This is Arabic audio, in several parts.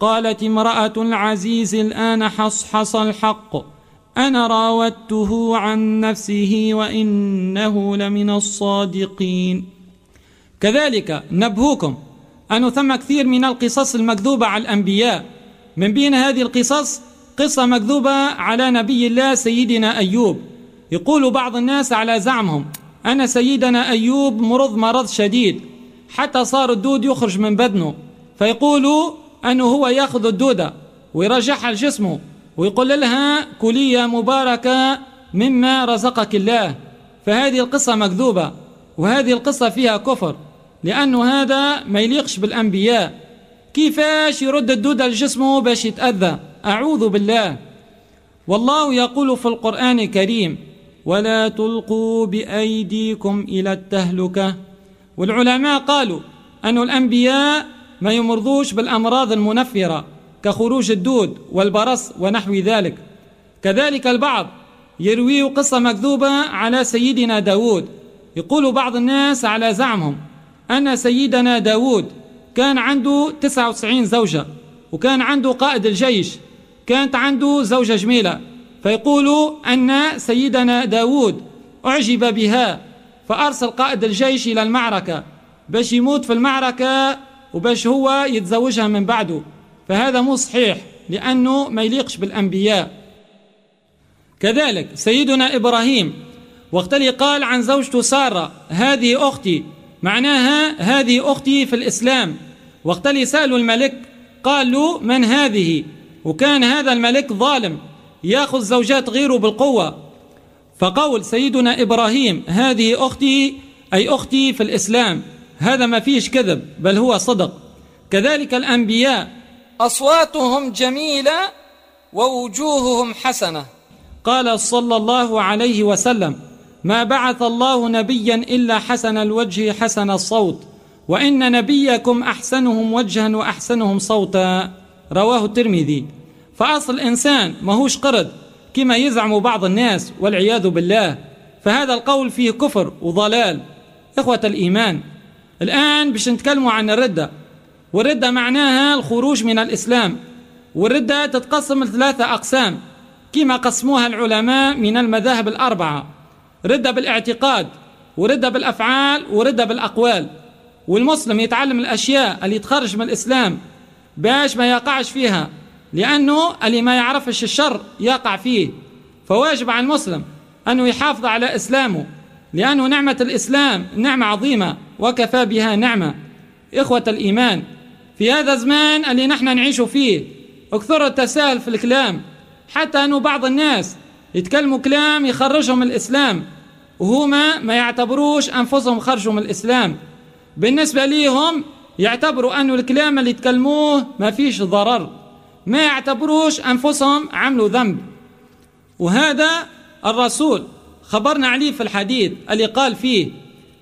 قالت امرأة العزيز الآن حصحص الحق. أنا راودته عن نفسه وإنه لمن الصادقين. كذلك نبهوكم. أنه ثم كثير من القصص المكذوبة على الأنبياء. من بين هذه القصص قصة مكذوبة على نبي الله سيدنا أيوب. يقول بعض الناس على زعمهم أن سيدنا أيوب مرض مرض شديد حتى صار الدود يخرج من بدنه. فيقولوا أنه هو يأخذ الدودة ويرجعها لجسمه ويقول لها كلي يا مباركة مما رزقك الله. فهذه القصة مكذوبة وهذه القصة فيها كفر لأنه هذا ما يليقش بالأنبياء. كيفاش يرد الدودة لجسمه باش يتأذى؟ أعوذ بالله. والله يقول في القرآن الكريم ولا تلقوا بأيديكم إلى التهلكة والعلماء قالوا أن الأنبياء ما يمرضوش بالأمراض المنفرة كخروج الدود والبرص ونحو ذلك. كذلك البعض يروي قصة مكذوبة على سيدنا داود. يقول بعض الناس على زعمهم أن سيدنا داود كان عنده 99 زوجة وكان عنده قائد الجيش كانت عنده زوجة جميلة. فيقولوا أن سيدنا داود أعجب بها فأرسل قائد الجيش إلى المعركة باش يموت في المعركة وباش هو يتزوجها من بعده. فهذا مو صحيح لأنه ما يليقش بالأنبياء. كذلك سيدنا إبراهيم وقت اللي قال عن زوجته سارة هذه أختي معناها هذه أختي في الإسلام. وقت اللي سألوا الملك قال له من هذه؟ وكان هذا الملك ظالم يأخذ زوجات غيره بالقوة. فقول سيدنا إبراهيم هذه أختي أي أختي في الإسلام. هذا ما فيش كذب بل هو صدق. كذلك الأنبياء. أصواتهم جميلة ووجوههم حسنة. قال صلى الله عليه وسلم ما بعث الله نبيا إلا حسن الوجه حسن الصوت. وإن نبيكم أحسنهم وجها وأحسنهم صوتا. رواه الترمذي. فأصل الإنسان ماهوش قرد كما يزعم بعض الناس والعياذ بالله. فهذا القول فيه كفر وضلال. إخوة الإيمان الآن باش نتكلموا عن الردة. والردة معناها الخروج من الإسلام. والردة تتقسم لثلاثة أقسام. كما قسموها العلماء من المذاهب الأربعة. ردة بالاعتقاد وردة بالأفعال وردة بالأقوال. والمسلم يتعلم الأشياء اللي تخرج من الإسلام باش ما يقعش فيها لأنه اللي ما يعرفش الشر يقع فيه. فواجب على المسلم أنه يحافظ على إسلامه. لأنه نعمة الإسلام نعمة عظيمة وكفى بها نعمة. إخوة الإيمان في هذا الزمان اللي نحن نعيش فيه أكثر التساهل في الكلام. حتى أنه بعض الناس يتكلموا كلام يخرجهم الإسلام وهما ما يعتبروش أنفسهم خرجوا من الإسلام. بالنسبة ليهم يعتبروا أن الكلام اللي يتكلموه ما فيش ضرر ما يعتبروش أنفسهم عملوا ذنب. وهذا الرسول خبرنا عليه في الحديث اللي قال فيه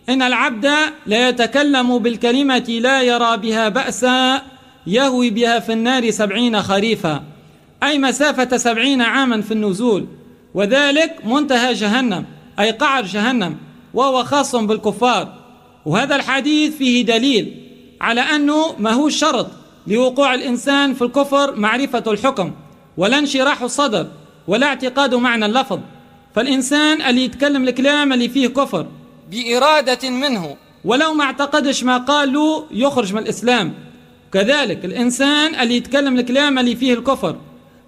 إن العبد لا يتكلم بالكلمة لا يرى بها بأسا يهوي بها في النار سبعين خريفا. أي مسافة سبعين عاما في النزول. وذلك منتهى جهنم أي قعر جهنم وهو خاص بالكفار. وهذا الحديث فيه دليل على أنه ما هو شرط لوقوع الإنسان في الكفر معرفة الحكم ولا انشراح الصدر ولا اعتقاد معنى اللفظ. فالإنسان اللي يتكلم الكلام اللي فيه كفر. بإرادة منه. ولو ما اعتقدش ما قال له يخرج من الإسلام. كذلك الإنسان اللي يتكلم الكلام اللي فيه الكفر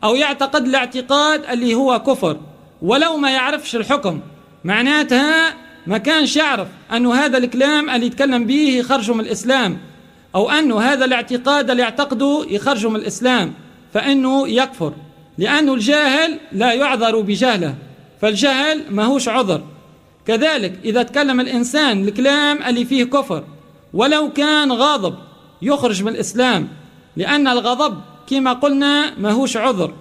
أو يعتقد الاعتقاد اللي هو كفر ولو ما يعرفش الحكم. معناتها ما كانش يعرف أنه هذا الكلام اللي يتكلم به يخرجه من الإسلام أو أنه هذا الاعتقاد اللي يعتقده يخرجه من الإسلام. فإنه يكفر لأنه الجاهل لا يعذر بجهله. فالجهل ماهوش عذر. كذلك إذا تكلم الإنسان الكلام اللي فيه كفر ولو كان غاضب يخرج من الإسلام لأن الغضب كما قلنا ماهوش عذر.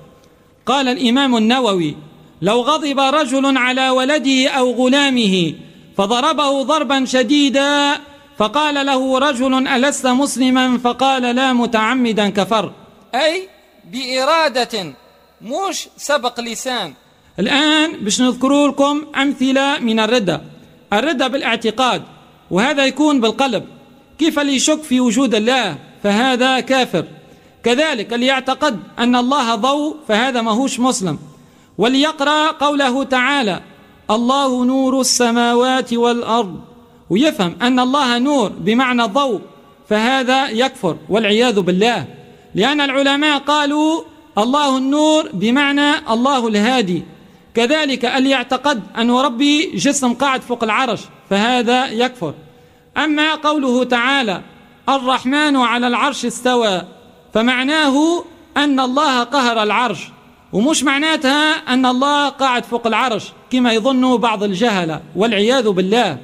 قال الإمام النووي لو غضب رجل على ولده أو غلامه فضربه ضربا شديدا فقال له رجل ألست مسلما؟ فقال لا متعمدا كفر. أي بإرادة مش سبق لسان. الآن باش نذكر لكم أمثلة من الردة. الردة بالاعتقاد وهذا يكون بالقلب. كيف اللي يشك في وجود الله فهذا كافر؟ كذلك اللي يعتقد أن الله ضوء فهذا ماهوش مسلم. وليقرأ قوله تعالى الله نور السماوات والأرض ويفهم أن الله نور بمعنى ضوء فهذا يكفر والعياذ بالله. لأن العلماء قالوا الله النور بمعنى الله الهادي. كذلك اللي يعتقد أن ربي جسم قاعد فوق العرش فهذا يكفر. أما قوله تعالى الرحمن على العرش استوى فمعناه أن الله قهر العرش ومش معناتها أن الله قاعد فوق العرش كما يظن بعض الجهلة والعياذ بالله.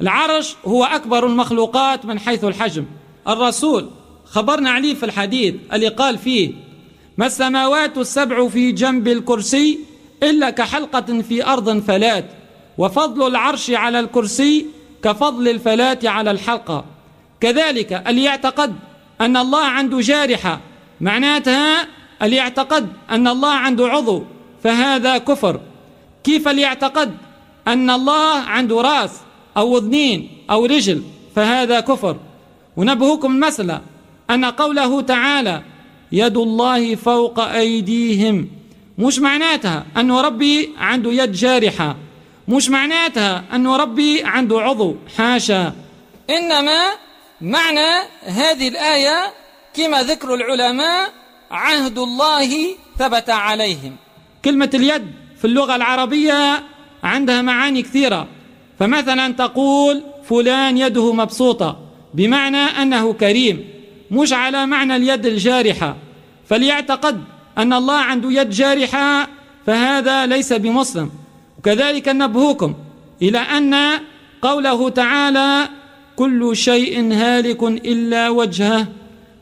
العرش هو أكبر المخلوقات من حيث الحجم. الرسول خبرنا عليه في الحديث اللي قال فيه ما السماوات السبع في جنب الكرسي إلا كحلقة في أرض فلات وفضل العرش على الكرسي كفضل الفلات على الحلقة. كذلك اللي يعتقد أن الله عنده جارحة معناتها اللي يعتقد أن الله عنده عضو فهذا كفر. كيف اللي يعتقد أن الله عنده رأس أو اذنين أو رجل؟ فهذا كفر. ونبهكم المسألة أن قوله تعالى يد الله فوق أيديهم. مش معناتها أنه ربي عنده يد جارحة. مش معناتها أنه ربي عنده عضو حاشا. إنما معنى هذه الآية كما ذكر العلماء عهد الله ثبت عليهم. كلمة اليد في اللغة العربية عندها معاني كثيرة. فمثلا تقول فلان يده مبسوطة بمعنى أنه كريم مش على معنى اليد الجارحة. فليعتقد أن الله عنده يد جارحة فهذا ليس بمسلم. وكذلك نبهوكم إلى أن قوله تعالى كل شيء هالك إلا وجهه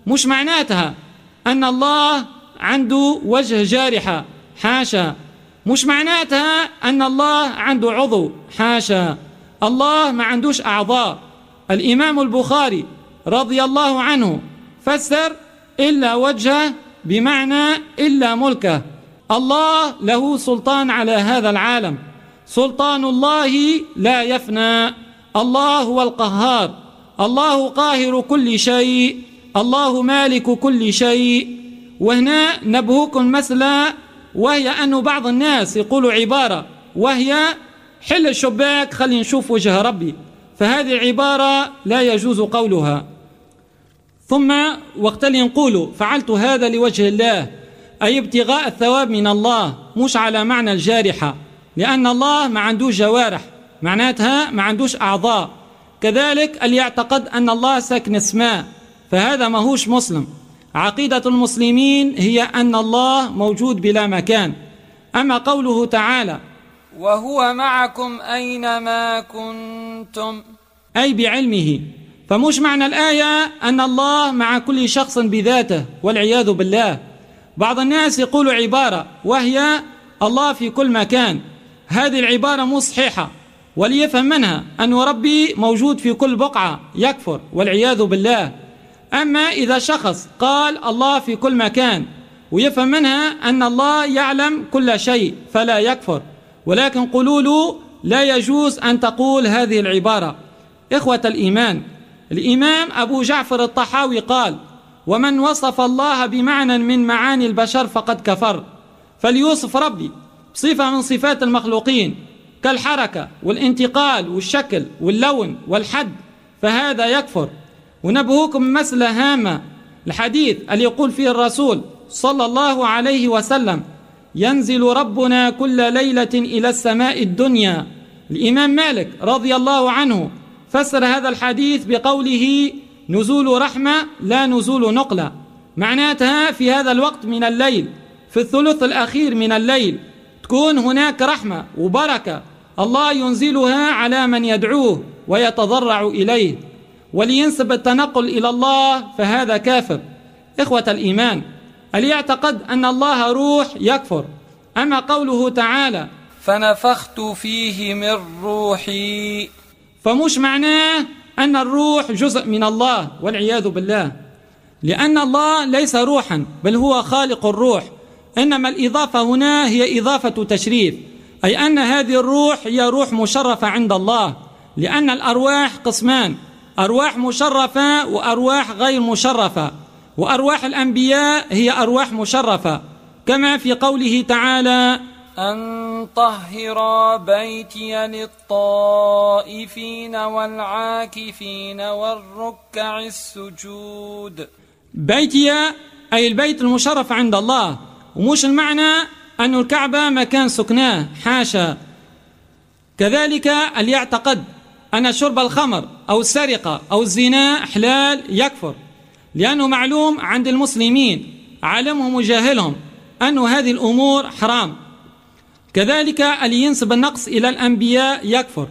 مش معناتها أن الله عنده وجه جارحة حاشا. مش معناتها أن الله عنده عضو حاشا. الله ما عندوش أعضاء. الإمام البخاري رضي الله عنه فسر إلا وجهه بمعنى إلا ملكه. الله له سلطان على هذا العالم. سلطان الله لا يفنى. الله هو القهار. الله قاهر كل شيء. الله مالك كل شيء. وهنا نبهوكم مسألة وهي أن بعض الناس يقولوا عبارة وهي حل الشباك خلي نشوف وجه ربي. فهذه العبارة لا يجوز قولها. ثم وقت اللي نقولوا فعلت هذا لوجه الله أي ابتغاء الثواب من الله مش على معنى الجارحة لأن الله ما عندوش جوارح معناتها ما عندوش أعضاء كذلك اللي يعتقد أن الله ساكن اسماء فهذا ما هوش مسلم عقيدة المسلمين هي أن الله موجود بلا مكان أما قوله تعالى وهو معكم أينما كنتم أي بعلمه فمش معنى الآية أن الله مع كل شخص بذاته والعياذ بالله. بعض الناس يقول عبارة وهي الله في كل مكان. هذه العبارة مو صحيحة وليفهم منها أن ربي موجود في كل بقعة يكفر والعياذ بالله. أما إذا شخص قال الله في كل مكان ويفهم منها أن الله يعلم كل شيء فلا يكفر. ولكن قولوا لا يجوز أن تقول هذه العبارة. إخوة الإيمان الإمام أبو جعفر الطحاوي قال ومن وصف الله بمعنى من معاني البشر فقد كفر. فليوصف ربي بصفة من صفات المخلوقين كالحركة والانتقال والشكل واللون والحد فهذا يكفر. ونبهوكم مسألة هامة الحديث اللي يقول فيه الرسول صلى الله عليه وسلم ينزل ربنا كل ليلة إلى السماء الدنيا الإمام مالك رضي الله عنه فسر هذا الحديث بقوله نزول رحمة لا نزول نقلة. معناتها في هذا الوقت من الليل في الثلث الأخير من الليل تكون هناك رحمة وبركة. الله ينزلها على من يدعوه ويتضرع إليه. ولينسب التنقل إلى الله فهذا كافر. إخوة الإيمان اللي يعتقد أن الله روح يكفر؟ أما قوله تعالى فنفخت فيه من روحي فمش معناه أن الروح جزء من الله والعياذ بالله. لأن الله ليس روحا بل هو خالق الروح. إنما الإضافة هنا هي إضافة تشريف أي أن هذه الروح هي روح مشرفة عند الله. لأن الأرواح قسمان أرواح مشرفة وأرواح غير مشرفة. وأرواح الأنبياء هي أرواح مشرفة كما في قوله تعالى أن طهر بيتي للطائفين والعاكفين والركع السجود. بيتي أي البيت المشرف عند الله. ومش المعنى أن الكعبة مكان سكناه حاشا. كذلك اللي يعتقد أن شرب الخمر أو السرقة أو الزنا حلال يكفر لأنه معلوم عند المسلمين عالمهم وجاهلهم أن هذه الأمور حرام. كذلك اللي ينسب النقص إلى الأنبياء يكفر.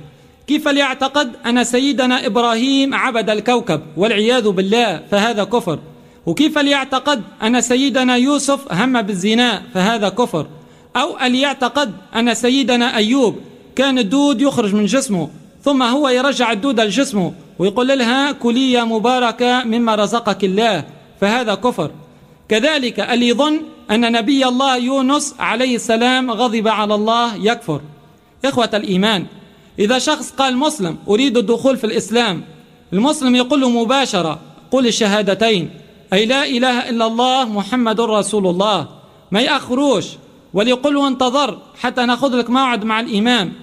كيف ليعتقد أن سيدنا إبراهيم عبد الكوكب والعياذ بالله فهذا كفر؟ وكيف ليعتقد أن سيدنا يوسف هم بالزنا فهذا كفر؟ أو أن يعتقد أن سيدنا أيوب كان الدود يخرج من جسمه ثم هو يرجع الدود لجسمه ويقول لها كلي يا مباركة مما رزقك الله فهذا كفر. كذلك اللي يظن أن نبي الله يونس عليه السلام غضب على الله يكفر. إخوة الإيمان إذا شخص قال مسلم أريد الدخول في الإسلام المسلم يقول له مباشرة قل الشهادتين أي لا إله إلا الله محمد رسول الله ما يأخروش وليقول له انتظر حتى نأخذ لك موعد مع الإمام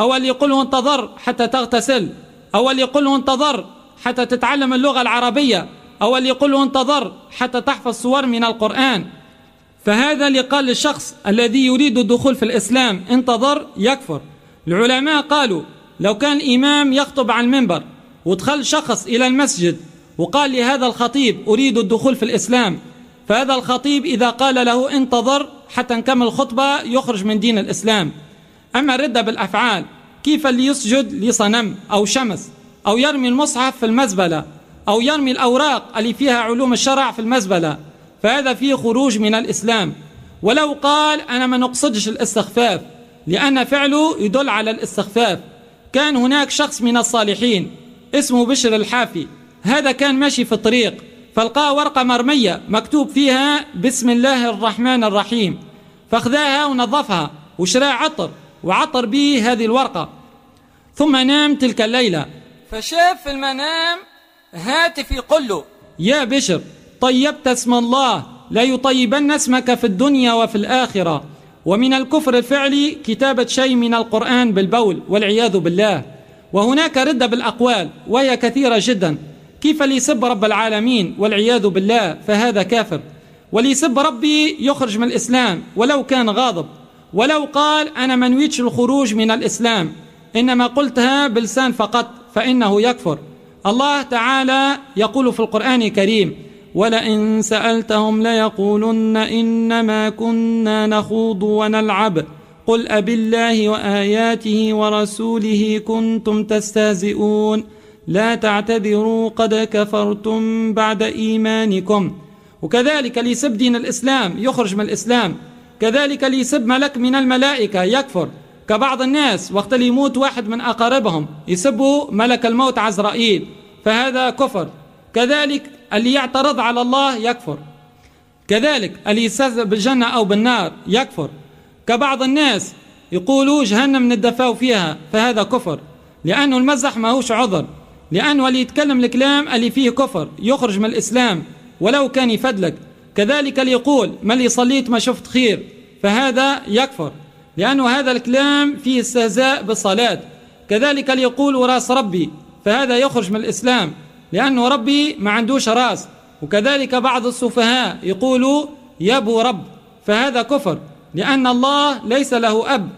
أو يقول له انتظر حتى تغتسل أو يقول له انتظر حتى تتعلم اللغة العربية أو يقول له انتظر حتى تحفظ صور من القرآن. فهذا اللي قال للشخص الذي يريد الدخول في الإسلام انتظر يكفر. العلماء قالوا لو كان الإمام يخطب على المنبر ودخل شخص إلى المسجد وقال لهذا الخطيب أريد الدخول في الإسلام فهذا الخطيب إذا قال له انتظر حتى نكمل الخطبة يخرج من دين الإسلام. أما الردة بالأفعال كيف اللي يسجد لصنم أو شمس أو يرمي المصحف في المزبلة أو يرمي الأوراق اللي فيها علوم الشرع في المزبلة؟ فهذا فيه خروج من الإسلام. ولو قال أنا ما نقصدش الاستخفاف لأن فعله يدل على الاستخفاف. كان هناك شخص من الصالحين اسمه بشر الحافي. هذا كان ماشي في الطريق فلقى ورقة مرمية مكتوب فيها بسم الله الرحمن الرحيم. فاخذاها ونظفها وشرى عطر وعطر به هذه الورقة. ثم نام تلك الليلة. فشاف في المنام هاتف يقول له يا بشر طيبت اسم الله لا يطيبن اسمك في الدنيا وفي الآخرة. ومن الكفر الفعلي كتابة شيء من القرآن بالبول والعياذ بالله. وهناك ردة بالأقوال وهي كثيرة جدا. كيف ليسب رب العالمين والعياذ بالله؟ فهذا كافر. وليسب ربي يخرج من الإسلام ولو كان غاضب. ولو قال أنا ما نويتش الخروج من الإسلام. إنما قلتها بلسان فقط فإنه يكفر. الله تعالى يقول في القرآن الكريم ولئن سألتهم ليقولن إنما كنا نخوض ونلعب. قل أب الله وآياته ورسوله كنتم تستهزئون. لا تعتذروا قد كفرتم بعد إيمانكم. وكذلك ليسب دين الإسلام يخرج من الإسلام. كذلك ليسب ملك من الملائكة يكفر. كبعض الناس وقت اللي يموت واحد من أقاربهم يسبوا ملك الموت عزرائيل. فهذا كفر. كذلك اللي يعترض على الله يكفر. كذلك اللي يستهزئ بالجنة أو بالنار يكفر. كبعض الناس يقولوا جهنم ندفاو فيها فهذا كفر. لأنه المزح ما هوش عذر. لأنه اللي يتكلم الكلام اللي فيه كفر يخرج من الإسلام ولو كان يفدلك كذلك اللي يقول ما اللي صليت ما شفت خير. فهذا يكفر. لأنه هذا الكلام فيه استهزاء بالصلاة. كذلك اللي يقول وراس ربي. فهذا يخرج من الإسلام. لأنه ربي ما عندوش راس. وكذلك بعض السفهاء يقولوا يبو رب. فهذا كفر لأن الله ليس له أب.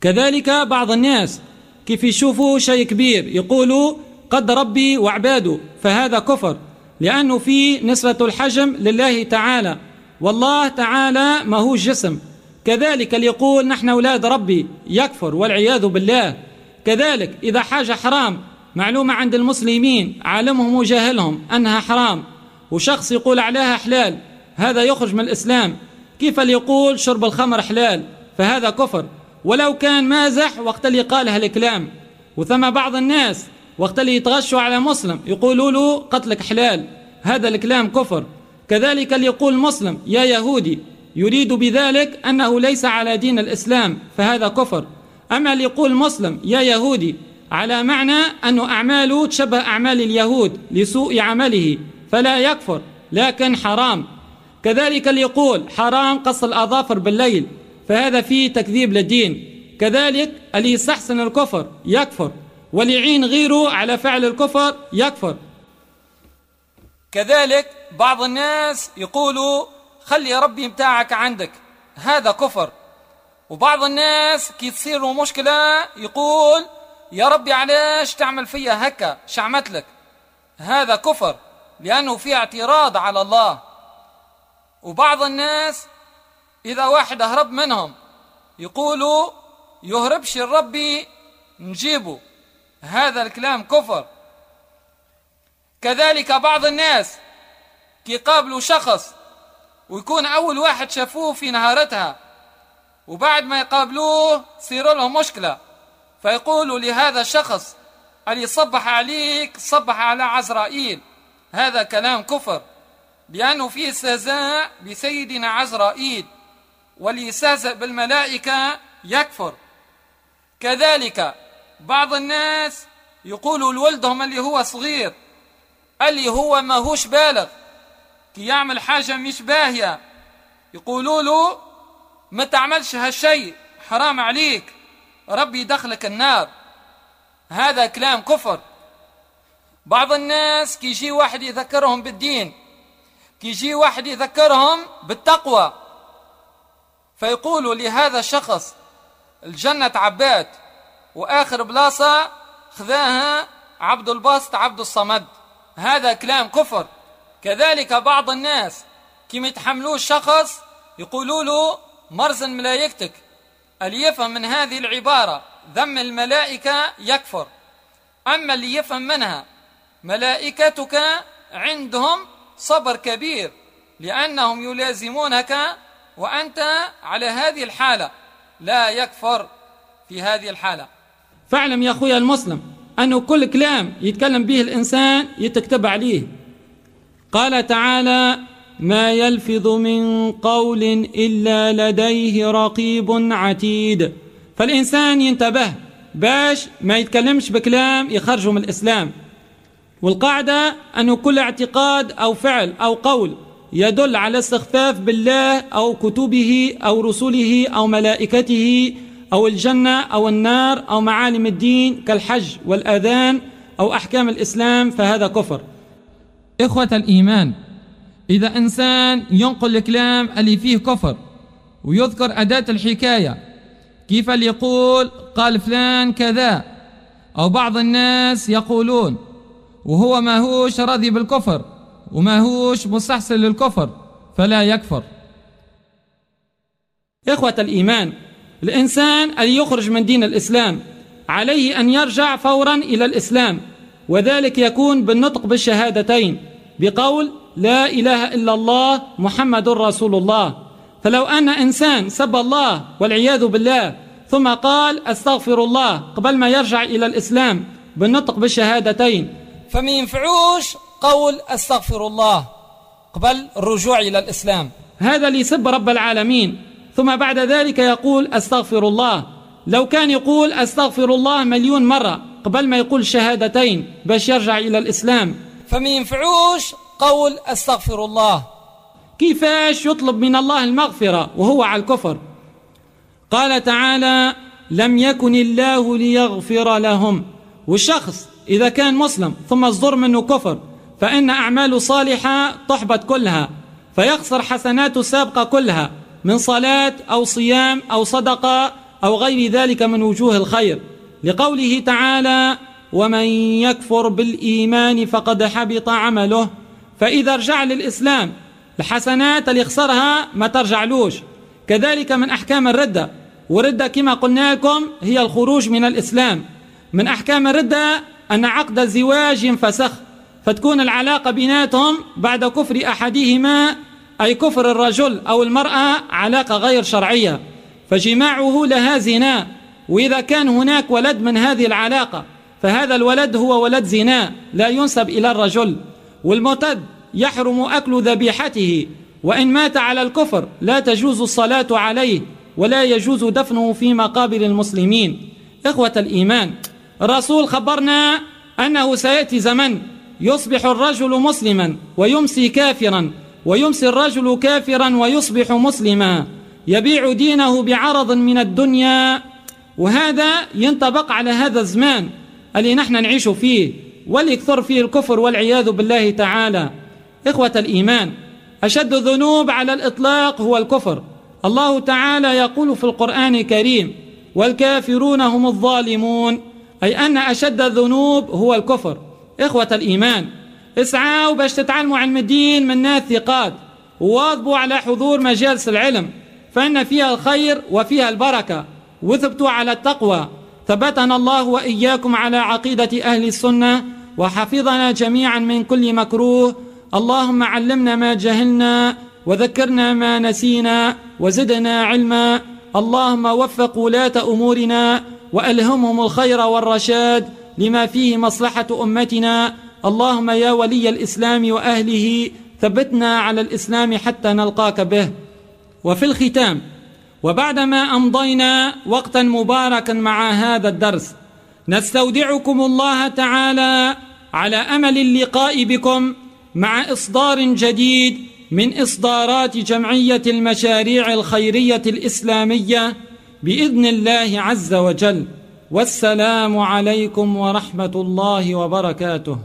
كذلك بعض الناس كيف يشوفوا شيء كبير يقولوا قد ربي وعباده. فهذا كفر لأنه في نسبة الحجم لله تعالى. والله تعالى ما هو جسم. كذلك اللي يقول نحن أولاد ربي يكفر والعياذ بالله. كذلك إذا حاجة حرام معلومة عند المسلمين عالمهم وجاهلهم أنها حرام وشخص يقول عليها حلال هذا يخرج من الإسلام. كيف اللي يقول شرب الخمر حلال؟ فهذا كفر. ولو كان مازح وقت اللي قال هالكلام وثم بعض الناس وقت اللي يتغشوا على مسلم يقولوا له قتلك حلال. هذا الكلام كفر. كذلك اللي يقول مسلم يا يهودي يريد بذلك أنه ليس على دين الإسلام فهذا كفر. أما اللي يقول مسلم يا يهودي على معنى أن أعماله تشبه أعمال اليهود لسوء عمله فلا يكفر لكن حرام. كذلك اللي يقول حرام قص الأظافر بالليل فهذا فيه تكذيب للدين. كذلك اللي يستحسن الكفر يكفر واللي يعين غيره على فعل الكفر يكفر. كذلك بعض الناس يقولوا خلي ربي متاعك عندك هذا كفر. وبعض الناس كي تصير مشكلة يقول يا ربي علاش تعمل فيا هكا؟ شعمت لك. هذا كفر لأنه في اعتراض على الله. وبعض الناس إذا واحد هرب منهم يقولوا يهربش الربي نجيبه. هذا الكلام كفر. كذلك بعض الناس كي قابلوا شخص ويكون أول واحد شافوه في نهارتها وبعد ما يقابلوه تصير لهم مشكلة. فيقولوا لهذا الشخص اللي صبح عليك صبح على عزرائيل. هذا كلام كفر لأنه فيه استهزاء بسيدنا عزرائيل واللي يستهزأ بالملائكة يكفر. كذلك بعض الناس يقولوا لولدهم اللي هو صغير اللي هو ما هوش بالغ كي يعمل حاجة مش باهية. يقولوا له ما تعملش هالشيء حرام عليك. ربي يدخلك النار. هذا كلام كفر. بعض الناس كي يجي واحد يذكرهم بالدين كي يجي واحد يذكرهم بالتقوى فيقولوا لهذا الشخص الجنة عبات وآخر بلاصة خذاها عبد الباسط عبد الصمد. هذا كلام كفر. كذلك بعض الناس كي يتحملوه شخص يقولوا له مرزن ملايكتك. اللي يفهم من هذه العبارة؟ ذم الملائكة يكفر. أما اللي يفهم منها ملائكتك عندهم صبر كبير لأنهم يلازمونك وأنت على هذه الحالة. لا يكفر في هذه الحالة. فاعلم يا أخويا المسلم أنه كل كلام يتكلم به الإنسان يتكتب عليه. قال تعالى ما يلفظ من قول إلا لديه رقيب عتيد. فالإنسان ينتبه باش ما يتكلمش بكلام يخرجه من الإسلام. والقاعدة أنه كل اعتقاد أو فعل أو قول يدل على استخفاف بالله أو كتبه أو رسله أو ملائكته أو الجنة أو النار أو معالم الدين كالحج والأذان أو أحكام الإسلام فهذا كفر. إخوة الإيمان إذا إنسان ينقل الكلام اللي فيه كفر ويذكر أداة الحكاية كيف اللي يقول قال فلان كذا؟ أو بعض الناس يقولون وهو ما هوش راضي بالكفر وما هوش مستحسن للكفر فلا يكفر. إخوة الإيمان الإنسان اللي يخرج من دين الإسلام عليه أن يرجع فورا إلى الإسلام وذلك يكون بالنطق بالشهادتين بقول لا إله إلا الله محمد رسول الله. فلو أن إنسان سب الله والعياذ بالله ثم قال أستغفر الله قبل ما يرجع إلى الإسلام بالنطق بالشهادتين. فما ينفعوش قول أستغفر الله قبل الرجوع إلى الإسلام. هذا ليسب رب العالمين. ثم بعد ذلك يقول أستغفر الله. لو كان يقول أستغفر الله مليون مرة قبل ما يقول شهادتين باش يرجع إلى الإسلام. فما ينفعوش قول أستغفر الله. كيفاش يطلب من الله المغفرة وهو على الكفر؟ قال تعالى لم يكن الله ليغفر لهم. والشخص إذا كان مسلم ثم اصدر منه كفر فإن أعماله صالحة تحبط كلها فيخسر حسناته السابقة كلها من صلاة أو صيام أو صدقة أو غير ذلك من وجوه الخير. لقوله تعالى ومن يكفر بالإيمان فقد حبط عمله. فإذا رجع للإسلام الحسنات اللي خسرها ما ترجعلوش. كذلك من أحكام الردة والردة كما قلنا لكم هي الخروج من الإسلام. من أحكام الردة أن عقد الزواج ينفسخ فتكون العلاقة بيناتهم بعد كفر أحدهما أي كفر الرجل أو المرأة علاقة غير شرعية. فجماعه لها زنا وإذا كان هناك ولد من هذه العلاقة فهذا الولد هو ولد زنا لا ينسب إلى الرجل. والمعتد يحرم أكل ذبيحته وإن مات على الكفر لا تجوز الصلاة عليه ولا يجوز دفنه في مقابر المسلمين. إخوة الإيمان الرسول خبرنا أنه سيأتي زمن يصبح الرجل مسلما ويمسي كافرا ويمسي الرجل كافرا ويصبح مسلما. يبيع دينه بعرض من الدنيا وهذا ينطبق على هذا الزمان اللي نحن نعيش فيه. واللي يكثر فيه الكفر والعياذ بالله تعالى. إخوة الإيمان أشد الذنوب على الإطلاق هو الكفر. الله تعالى يقول في القرآن الكريم والكافرون هم الظالمون أي أن أشد الذنوب هو الكفر. إخوة الإيمان اسعوا باش تتعلموا علم الدين من ناس ثقات وواظبوا على حضور مجالس العلم فإن فيها الخير وفيها البركة. وثبتوا على التقوى. ثبتنا الله وإياكم على عقيدة أهل السنة وحفظنا جميعا من كل مكروه. اللهم علمنا ما جهلنا وذكرنا ما نسينا وزدنا علما. اللهم وفق ولاة أمورنا وألهمهم الخير والرشاد لما فيه مصلحة أمتنا. اللهم يا ولي الإسلام وأهله ثبتنا على الإسلام حتى نلقاك به. وفي الختام وبعدما أمضينا وقتا مباركا مع هذا الدرس نستودعكم الله تعالى على أمل اللقاء بكم مع إصدار جديد من إصدارات جمعية المشاريع الخيرية الإسلامية بإذن الله عز وجل. والسلام عليكم ورحمة الله وبركاته.